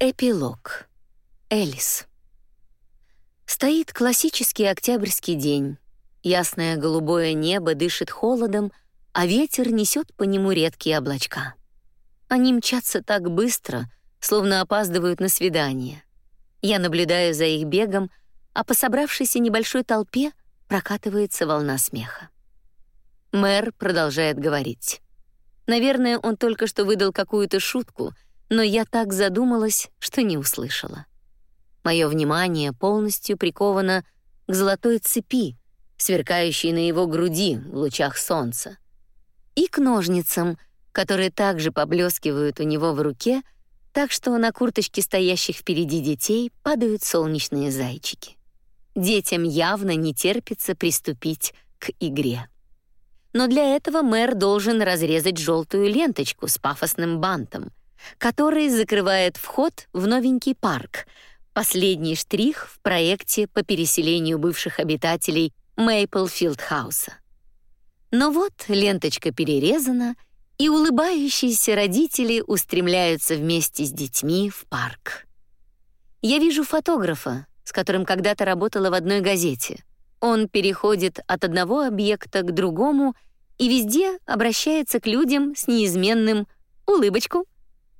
Эпилог. Элис. Стоит классический октябрьский день. Ясное голубое небо дышит холодом, а ветер несет по нему редкие облачка. Они мчатся так быстро, словно опаздывают на свидание. Я наблюдаю за их бегом, а по собравшейся небольшой толпе прокатывается волна смеха. Мэр продолжает говорить. Наверное, он только что выдал какую-то шутку — но я так задумалась, что не услышала. Мое внимание полностью приковано к золотой цепи, сверкающей на его груди в лучах солнца, и к ножницам, которые также поблескивают у него в руке, так что на курточке стоящих впереди детей падают солнечные зайчики. Детям явно не терпится приступить к игре. Но для этого мэр должен разрезать желтую ленточку с пафосным бантом — который закрывает вход в новенький парк, последний штрих в проекте по переселению бывших обитателей Мейплфилд-хауса. Но вот ленточка перерезана, и улыбающиеся родители устремляются вместе с детьми в парк. Я вижу фотографа, с которым когда-то работала в одной газете. Он переходит от одного объекта к другому и везде обращается к людям с неизменным «улыбочку»,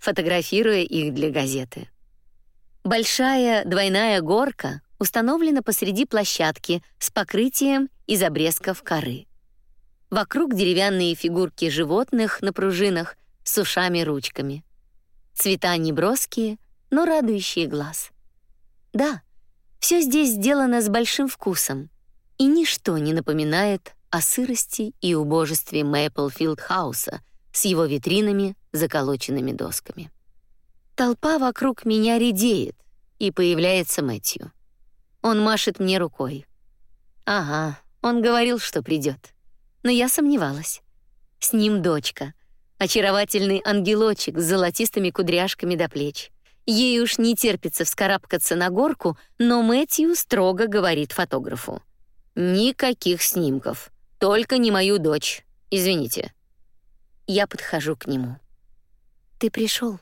фотографируя их для газеты. Большая двойная горка установлена посреди площадки с покрытием из обрезков коры. Вокруг деревянные фигурки животных на пружинах с ушами-ручками. Цвета неброские, но радующие глаз. Да, все здесь сделано с большим вкусом, и ничто не напоминает о сырости и убожестве Мэйплфилд-хауса — с его витринами, заколоченными досками. Толпа вокруг меня редеет, и появляется Мэтью. Он машет мне рукой. Ага, он говорил, что придет. Но я сомневалась. С ним дочка, очаровательный ангелочек с золотистыми кудряшками до плеч. Ей уж не терпится вскарабкаться на горку, но Мэтью строго говорит фотографу: "Никаких снимков, только не мою дочь. Извините". Я подхожу к нему. Ты пришел?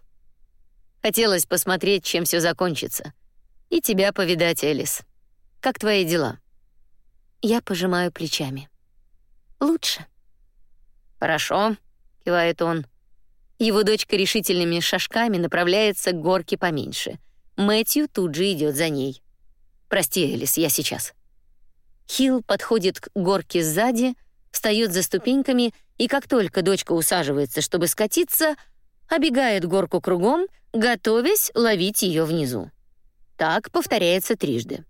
Хотелось посмотреть, чем все закончится. И тебя повидать, Элис. Как твои дела? Я пожимаю плечами. Лучше. Хорошо, кивает он. Его дочка решительными шажками направляется к горке поменьше. Мэтью тут же идет за ней. Прости, Элис, я сейчас. Хилл подходит к горке сзади, встает за ступеньками и как только дочка усаживается, чтобы скатиться, обегает горку кругом, готовясь ловить ее внизу. Так повторяется трижды.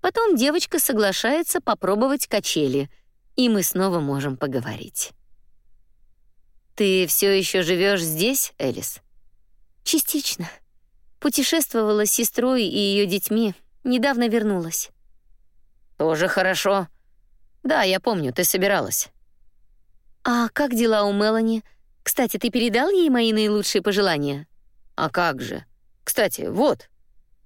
Потом девочка соглашается попробовать качели, и мы снова можем поговорить. Ты все еще живешь здесь, Элис? Частично. Путешествовала с сестрой и ее детьми, недавно вернулась. Тоже хорошо. Да, я помню, ты собиралась. А как дела у Мелани? Кстати, ты передал ей мои наилучшие пожелания? А как же? Кстати, вот.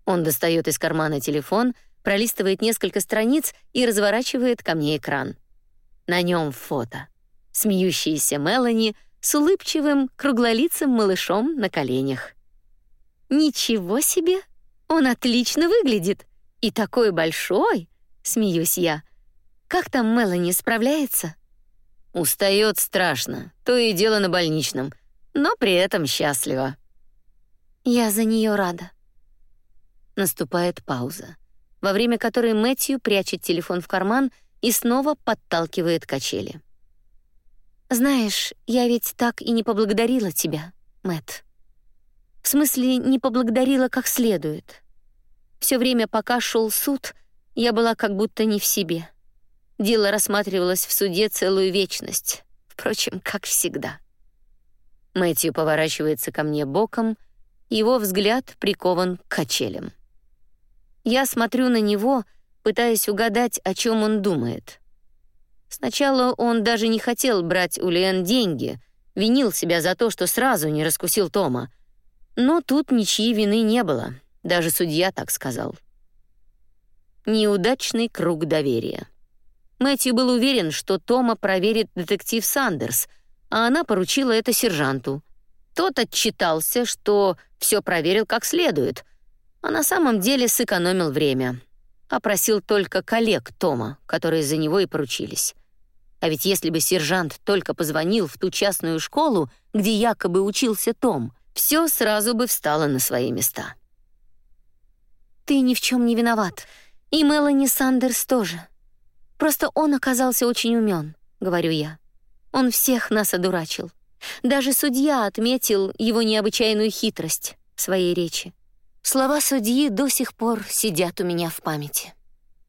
Он достает из кармана телефон, пролистывает несколько страниц и разворачивает ко мне экран. На нем фото. Смеющаяся Мелани с улыбчивым, круглолицым малышом на коленях. Ничего себе! Он отлично выглядит и такой большой, смеюсь я. Как там Мелани справляется? Устает страшно, то и дело на больничном, но при этом счастлива. Я за нее рада. Наступает пауза, во время которой Мэтью прячет телефон в карман и снова подталкивает качели. Знаешь, я ведь так и не поблагодарила тебя, Мэт. В смысле, не поблагодарила как следует. Все время, пока шел суд, я была как будто не в себе. Дело рассматривалось в суде целую вечность. Впрочем, как всегда. Мэтью поворачивается ко мне боком, его взгляд прикован к качелям. Я смотрю на него, пытаясь угадать, о чем он думает. Сначала он даже не хотел брать у Лен деньги, винил себя за то, что сразу не раскусил Тома. Но тут ничьей вины не было, даже судья так сказал. Неудачный круг доверия. Мэтью был уверен, что Тома проверит детектив Сандерс, а она поручила это сержанту. Тот отчитался, что все проверил как следует, а на самом деле сэкономил время. Опросил только коллег Тома, которые за него и поручились. А ведь если бы сержант только позвонил в ту частную школу, где якобы учился Том, все сразу бы встало на свои места. «Ты ни в чем не виноват. И Мелани Сандерс тоже. Просто он оказался очень умен», — говорю я. «Он всех нас одурачил. Даже судья отметил его необычайную хитрость в своей речи. Слова судьи до сих пор сидят у меня в памяти.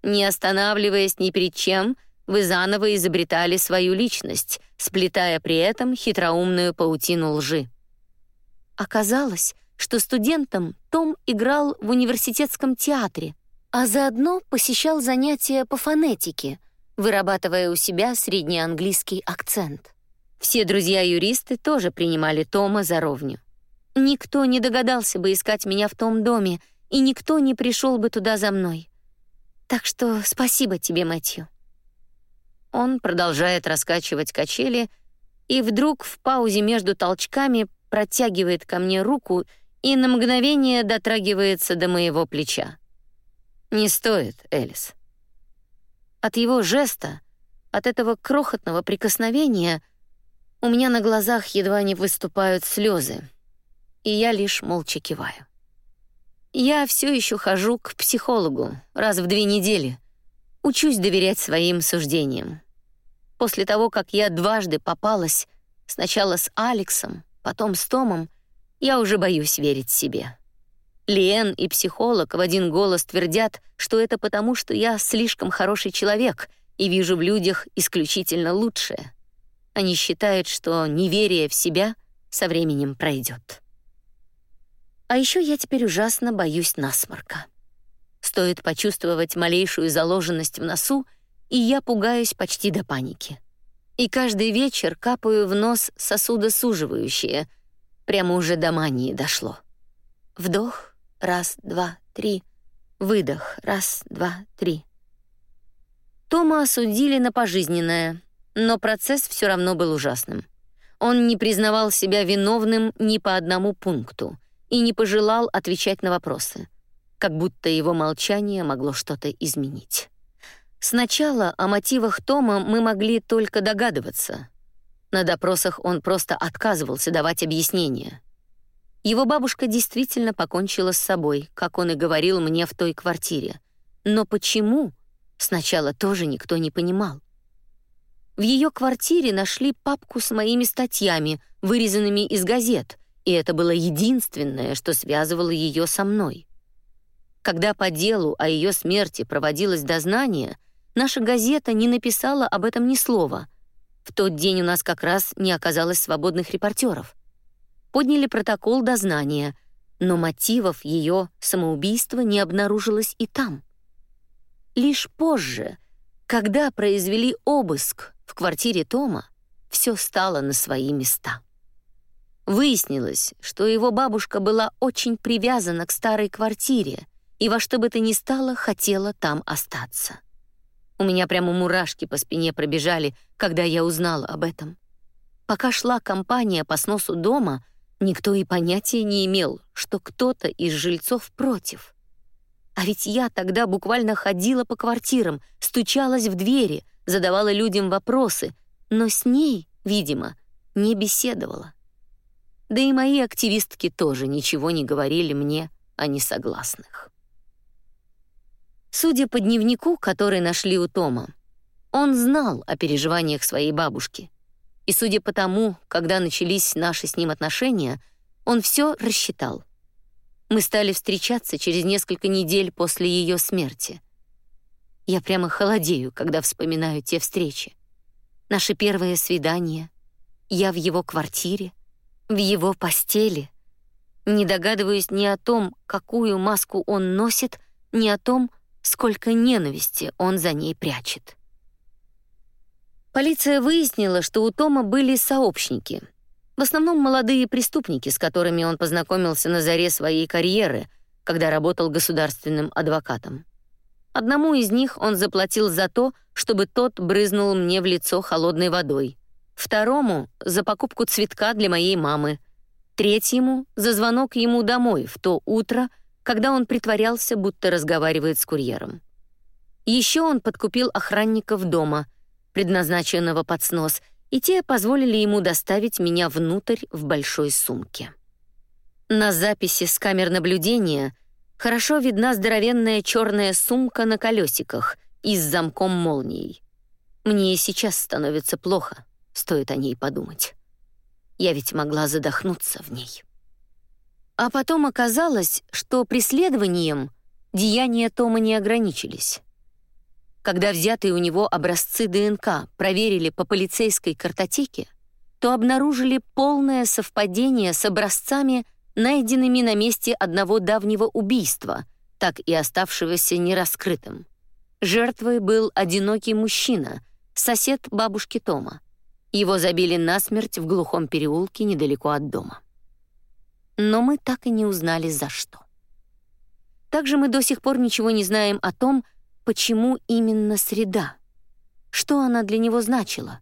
Не останавливаясь ни перед чем, вы заново изобретали свою личность, сплетая при этом хитроумную паутину лжи. Оказалось, что студентом Том играл в университетском театре, а заодно посещал занятия по фонетике, вырабатывая у себя среднеанглийский акцент. Все друзья-юристы тоже принимали Тома за ровню. Никто не догадался бы искать меня в том доме, и никто не пришел бы туда за мной. Так что спасибо тебе, Мэтью. Он продолжает раскачивать качели и вдруг в паузе между толчками протягивает ко мне руку и на мгновение дотрагивается до моего плеча. Не стоит, Элис. От его жеста, от этого крохотного прикосновения у меня на глазах едва не выступают слезы, и я лишь молча киваю. Я все еще хожу к психологу раз в две недели, учусь доверять своим суждениям. После того, как я дважды попалась, сначала с Алексом, потом с Томом, я уже боюсь верить себе. Лиэн и психолог в один голос твердят, что это потому, что я слишком хороший человек и вижу в людях исключительно лучшее. Они считают, что неверие в себя со временем пройдет. А еще я теперь ужасно боюсь насморка. Стоит почувствовать малейшую заложенность в носу, и я пугаюсь почти до паники. И каждый вечер капаю в нос сосудосуживающее, прямо уже до мании дошло. Вдох, раз, два, три, выдох, раз, два, три. Тома осудили на пожизненное, но процесс все равно был ужасным. Он не признавал себя виновным ни по одному пункту и не пожелал отвечать на вопросы, как будто его молчание могло что-то изменить. Сначала о мотивах Тома мы могли только догадываться. На допросах он просто отказывался давать объяснения. Его бабушка действительно покончила с собой, как он и говорил мне в той квартире. Но почему? Сначала тоже никто не понимал. В ее квартире нашли папку с моими статьями, вырезанными из газет, и это было единственное, что связывало ее со мной. Когда по делу о ее смерти проводилось дознание, Наша газета не написала об этом ни слова. В тот день у нас как раз не оказалось свободных репортеров. Подняли протокол дознания, но мотивов ее самоубийства не обнаружилось и там. Лишь позже, когда произвели обыск в квартире Тома, все стало на свои места. Выяснилось, что его бабушка была очень привязана к старой квартире и во что бы то ни стало хотела там остаться. У меня прямо мурашки по спине пробежали, когда я узнала об этом. Пока шла кампания по сносу дома, никто и понятия не имел, что кто-то из жильцов против. А ведь я тогда буквально ходила по квартирам, стучалась в двери, задавала людям вопросы, но с ней, видимо, не беседовала. Да и мои активистки тоже ничего не говорили мне о несогласных. Судя по дневнику, который нашли у Тома, он знал о переживаниях своей бабушки. И судя по тому, когда начались наши с ним отношения, он все рассчитал. Мы стали встречаться через несколько недель после ее смерти. Я прямо холодею, когда вспоминаю те встречи. Наше первое свидание, я в его квартире, в его постели. Не догадываюсь ни о том, какую маску он носит, ни о том, сколько ненависти он за ней прячет. Полиция выяснила, что у Тома были сообщники. В основном молодые преступники, с которыми он познакомился на заре своей карьеры, когда работал государственным адвокатом. Одному из них он заплатил за то, чтобы тот брызнул мне в лицо холодной водой. Второму — за покупку цветка для моей мамы. третьему — за звонок ему домой в то утро, когда он притворялся, будто разговаривает с курьером. Еще он подкупил охранников дома, предназначенного под снос, и те позволили ему доставить меня внутрь в большой сумке. На записи с камер наблюдения хорошо видна здоровенная черная сумка на колесиках и с замком молнией. Мне и сейчас становится плохо, стоит о ней подумать. Я ведь могла задохнуться в ней. А потом оказалось, что преследованием деяния Тома не ограничились. Когда взятые у него образцы ДНК проверили по полицейской картотеке, то обнаружили полное совпадение с образцами, найденными на месте одного давнего убийства, так и оставшегося нераскрытым. Жертвой был одинокий мужчина, сосед бабушки Тома. Его забили насмерть в глухом переулке недалеко от дома но мы так и не узнали за что. Также мы до сих пор ничего не знаем о том, почему именно среда. Что она для него значила?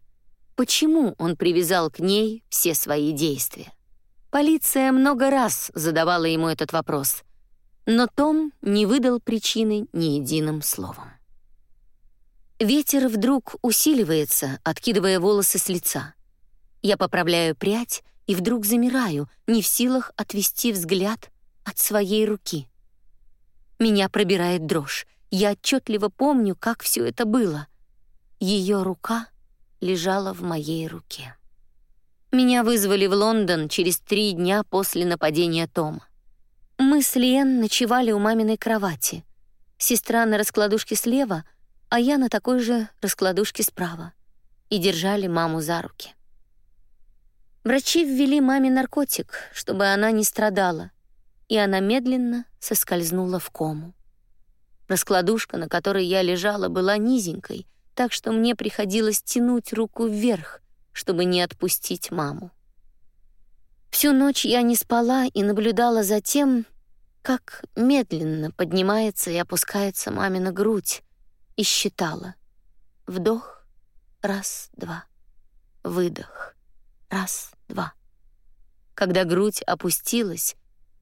Почему он привязал к ней все свои действия? Полиция много раз задавала ему этот вопрос, но Том не выдал причины ни единым словом. Ветер вдруг усиливается, откидывая волосы с лица. Я поправляю прядь, и вдруг замираю, не в силах отвести взгляд от своей руки. Меня пробирает дрожь. Я отчетливо помню, как все это было. Ее рука лежала в моей руке. Меня вызвали в Лондон через три дня после нападения Тома. Мы с Лиэн ночевали у маминой кровати. Сестра на раскладушке слева, а я на такой же раскладушке справа. И держали маму за руки. Врачи ввели маме наркотик, чтобы она не страдала, и она медленно соскользнула в кому. Раскладушка, на которой я лежала, была низенькой, так что мне приходилось тянуть руку вверх, чтобы не отпустить маму. Всю ночь я не спала и наблюдала за тем, как медленно поднимается и опускается мамина грудь, и считала. Вдох, раз, два, выдох, раз, два. Когда грудь опустилась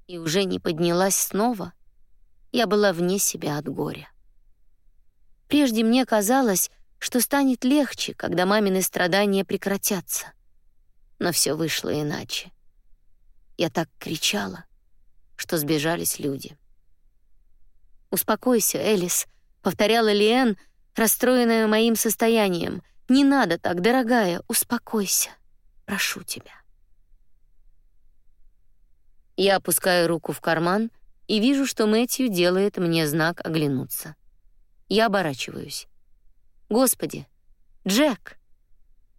и уже не поднялась снова, я была вне себя от горя. Прежде мне казалось, что станет легче, когда мамины страдания прекратятся. Но все вышло иначе. Я так кричала, что сбежались люди. «Успокойся, Элис», — повторяла Лиэн, расстроенная моим состоянием. «Не надо так, дорогая, успокойся». Прошу тебя. Я опускаю руку в карман и вижу, что Мэтью делает мне знак оглянуться. Я оборачиваюсь. Господи, Джек!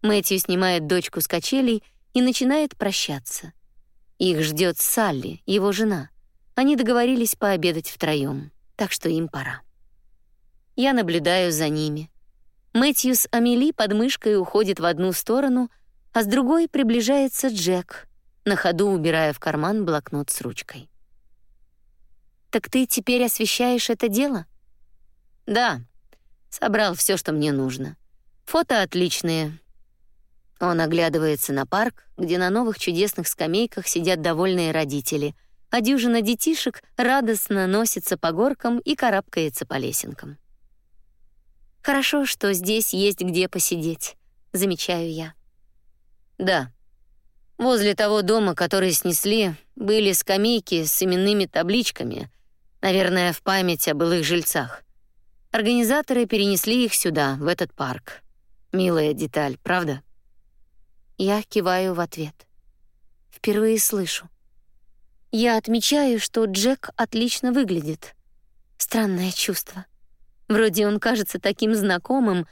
Мэтью снимает дочку с качелей и начинает прощаться. Их ждет Салли, его жена. Они договорились пообедать втроем, так что им пора. Я наблюдаю за ними. Мэтью с Амели под мышкой уходит в одну сторону — а с другой приближается Джек, на ходу убирая в карман блокнот с ручкой. «Так ты теперь освещаешь это дело?» «Да, собрал все, что мне нужно. Фото отличные». Он оглядывается на парк, где на новых чудесных скамейках сидят довольные родители, а дюжина детишек радостно носится по горкам и карабкается по лесенкам. «Хорошо, что здесь есть где посидеть», — замечаю я. Да. Возле того дома, который снесли, были скамейки с именными табличками, наверное, в память о былых жильцах. Организаторы перенесли их сюда, в этот парк. Милая деталь, правда? Я киваю в ответ. Впервые слышу. Я отмечаю, что Джек отлично выглядит. Странное чувство. Вроде он кажется таким знакомым,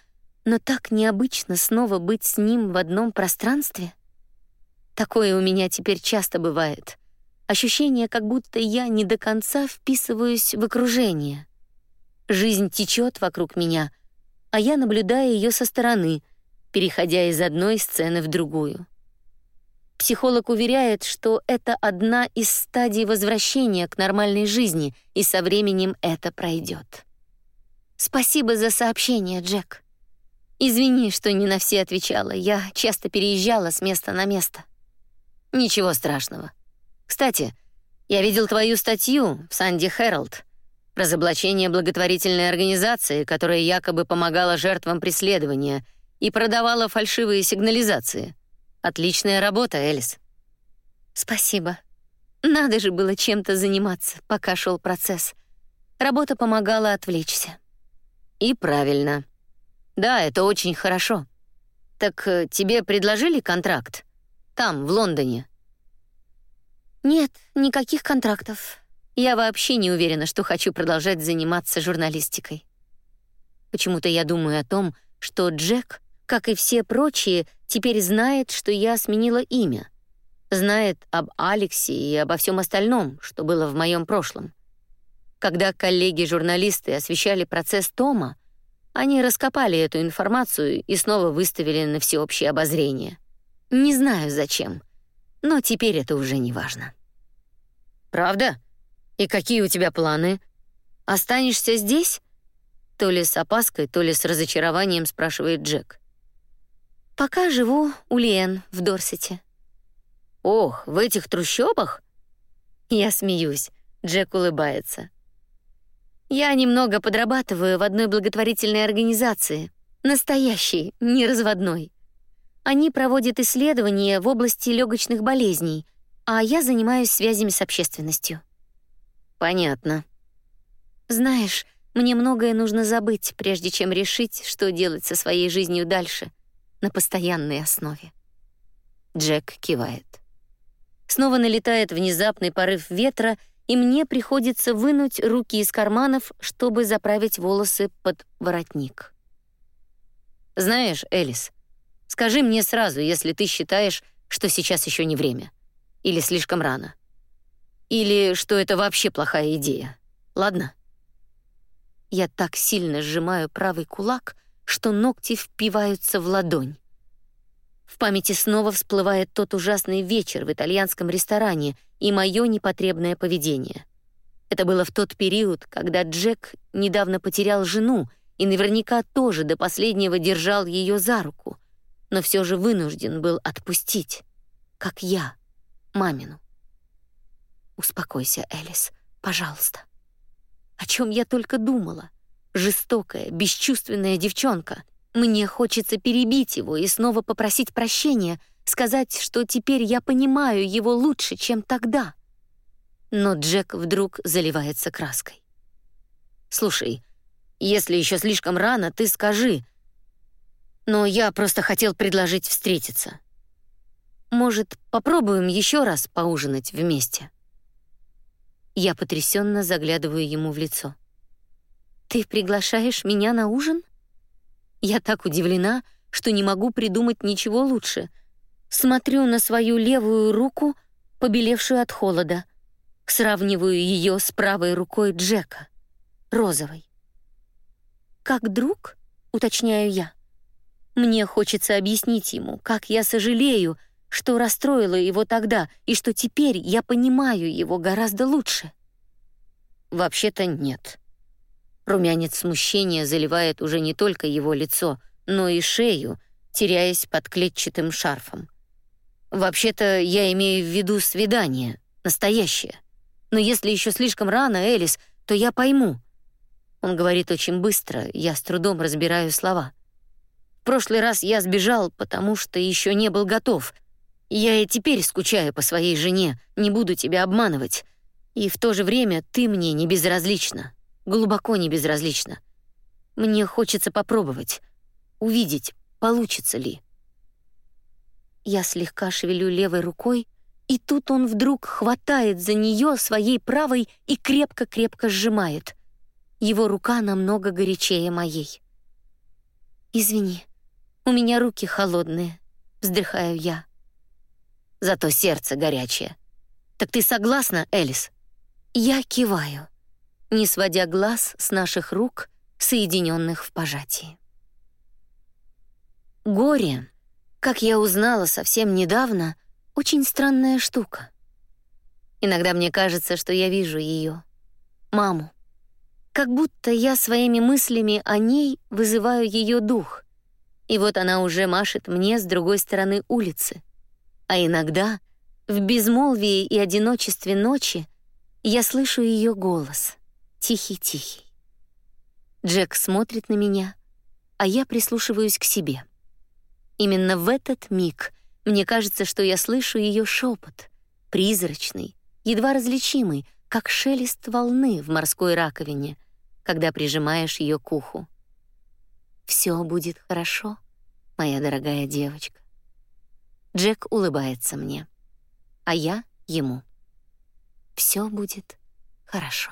но так необычно снова быть с ним в одном пространстве. Такое у меня теперь часто бывает. Ощущение, как будто я не до конца вписываюсь в окружение. Жизнь течет вокруг меня, а я наблюдаю ее со стороны, переходя из одной сцены в другую. Психолог уверяет, что это одна из стадий возвращения к нормальной жизни, и со временем это пройдет. Спасибо за сообщение, Джек. Извини, что не на все отвечала. Я часто переезжала с места на место. Ничего страшного. Кстати, я видел твою статью в Санди Herald разоблачение благотворительной организации, которая якобы помогала жертвам преследования и продавала фальшивые сигнализации. Отличная работа, Элис. Спасибо. Надо же было чем-то заниматься, пока шел процесс. Работа помогала отвлечься. И правильно. Да, это очень хорошо. Так э, тебе предложили контракт? Там, в Лондоне? Нет, никаких контрактов. Я вообще не уверена, что хочу продолжать заниматься журналистикой. Почему-то я думаю о том, что Джек, как и все прочие, теперь знает, что я сменила имя. Знает об Алексе и обо всем остальном, что было в моем прошлом. Когда коллеги-журналисты освещали процесс Тома, они раскопали эту информацию и снова выставили на всеобщее обозрение. Не знаю зачем, но теперь это уже не важно. Правда? И какие у тебя планы? Останешься здесь? То ли с опаской, то ли с разочарованием спрашивает Джек. Пока живу у Лен в Дорсете. Ох, в этих трущобах? Я смеюсь. Джек улыбается. Я немного подрабатываю в одной благотворительной организации, настоящей, не разводной. Они проводят исследования в области легочных болезней, а я занимаюсь связями с общественностью. Понятно. Знаешь, мне многое нужно забыть, прежде чем решить, что делать со своей жизнью дальше, на постоянной основе. Джек кивает. Снова налетает внезапный порыв ветра, и мне приходится вынуть руки из карманов, чтобы заправить волосы под воротник. Знаешь, Элис, скажи мне сразу, если ты считаешь, что сейчас еще не время или слишком рано. Или что это вообще плохая идея. Ладно? Я так сильно сжимаю правый кулак, что ногти впиваются в ладонь. В памяти снова всплывает тот ужасный вечер в итальянском ресторане и мое непотребное поведение. Это было в тот период, когда Джек недавно потерял жену и наверняка тоже до последнего держал ее за руку, но все же вынужден был отпустить, как я, мамину. Успокойся, Элис, пожалуйста. О чем я только думала. Жестокая, бесчувственная девчонка. Мне хочется перебить его и снова попросить прощения, сказать, что теперь я понимаю его лучше, чем тогда. Но Джек вдруг заливается краской. Слушай, если еще слишком рано, ты скажи. Но я просто хотел предложить встретиться. Может, попробуем еще раз поужинать вместе? Я потрясенно заглядываю ему в лицо. Ты приглашаешь меня на ужин? Я так удивлена, что не могу придумать ничего лучше. Смотрю на свою левую руку, побелевшую от холода, сравниваю ее с правой рукой Джека, розовой. Как друг, уточняю я. Мне хочется объяснить ему, как я сожалею, что расстроило его тогда и что теперь я понимаю его гораздо лучше. Вообще-то нет. Румянец смущения заливает уже не только его лицо, но и шею, теряясь под клетчатым шарфом. Вообще-то я имею в виду свидание, настоящее. Но если еще слишком рано, Элис, то я пойму. Он говорит очень быстро, я с трудом разбираю слова. В прошлый раз я сбежал, потому что еще не был готов, я и теперь скучаю по своей жене, не буду тебя обманывать. И в то же время ты мне не безразлична, глубоко не безразлична. Мне хочется попробовать, увидеть, получится ли. Я слегка шевелю левой рукой, и тут он вдруг хватает за нее своей правой и крепко-крепко сжимает. Его рука намного горячее моей. «Извини, у меня руки холодные», — вздыхаю я зато сердце горячее. Так ты согласна, Элис? Я киваю, не сводя глаз с наших рук, соединенных в пожатии. Горе, как я узнала совсем недавно, очень странная штука. Иногда мне кажется, что я вижу ее, маму. Как будто я своими мыслями о ней вызываю ее дух. И вот она уже машет мне с другой стороны улицы — а иногда В безмолвии и одиночестве ночи я слышу ее голос, тихий-тихий. Джек смотрит на меня, а я прислушиваюсь к себе. Именно в этот миг мне кажется, что я слышу ее шепот, призрачный, едва различимый, как шелест волны в морской раковине, когда прижимаешь ее к уху. Все будет хорошо, моя дорогая девочка. Джек улыбается мне, а я ему. Все будет хорошо.